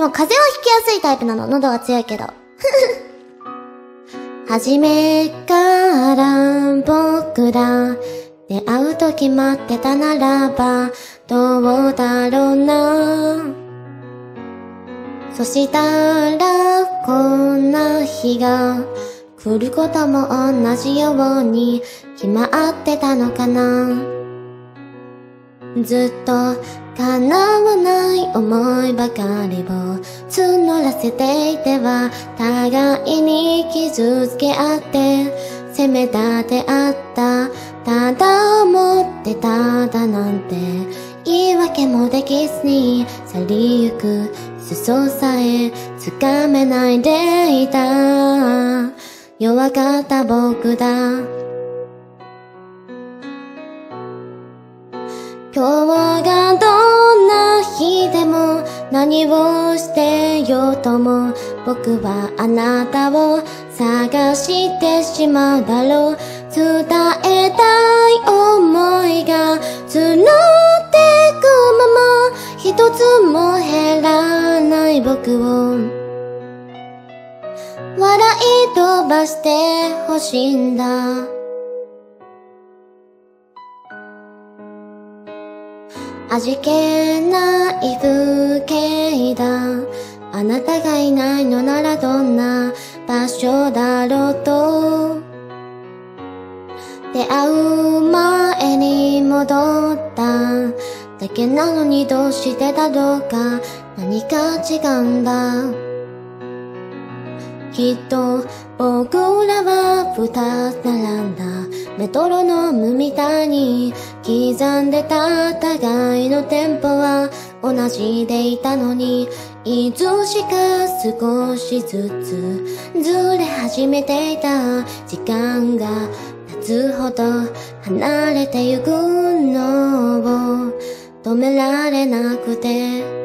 でも風邪はひきやすいタイプなの。喉が強いけど。初めから僕ら出会うと決まってたならばどうだろうなそしたらこんな日が来ることも同じように決まってたのかなずっと叶わない思いばかりを募らせていては互いに傷つけ合って責め立て合ったただ思ってただなんて。言い訳もできずに去りゆく裾さえつかめないでいた。弱かった僕だ。何をしてようとも僕はあなたを探してしまうだろう。伝えたい思いが募ってくまま一つも減らない。僕を笑い飛ばしてほしいんだ。味気ない風景だ。あなたがいないのならどんな場所だろうと。出会う前に戻った。だけなのにどうしてだろうか。何か違うんだ。きっと僕らは二つ並んだ。メトロノームみたいに。刻んでた互いのテンポは同じでいたのにいつしか少しずつずれ始めていた時間が経つほど離れてゆくのを止められなくて。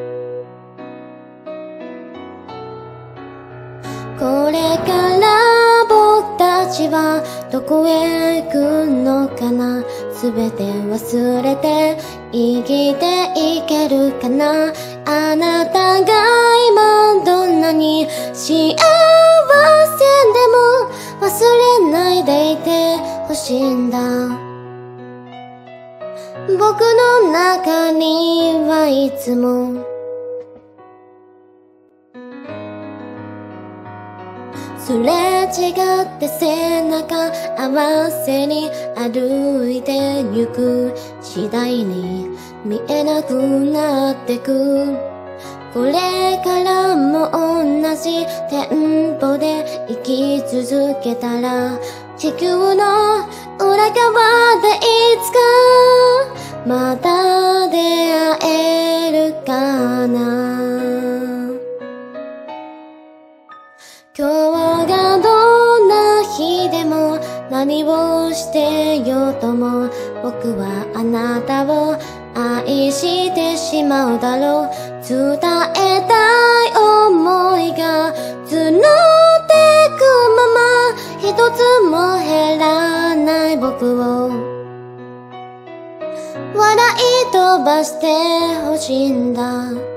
これから僕たちはどこへ行くの？すべて忘れて生きていけるかな？あなたが今どんなに幸せでも忘れないでいてほしいんだ。僕の中にはいつもすれ違って背中合わせに歩いてゆく次第に見えなくなってく。これからも同じテンポで生き続けたら地球の裏側でいつかまた出会えるかな。今日何をしてようとも僕はあなたを愛してしまうだろう。伝えたい思いが募ってくまま一つも減らない僕を。笑い飛ばしてほしいんだ。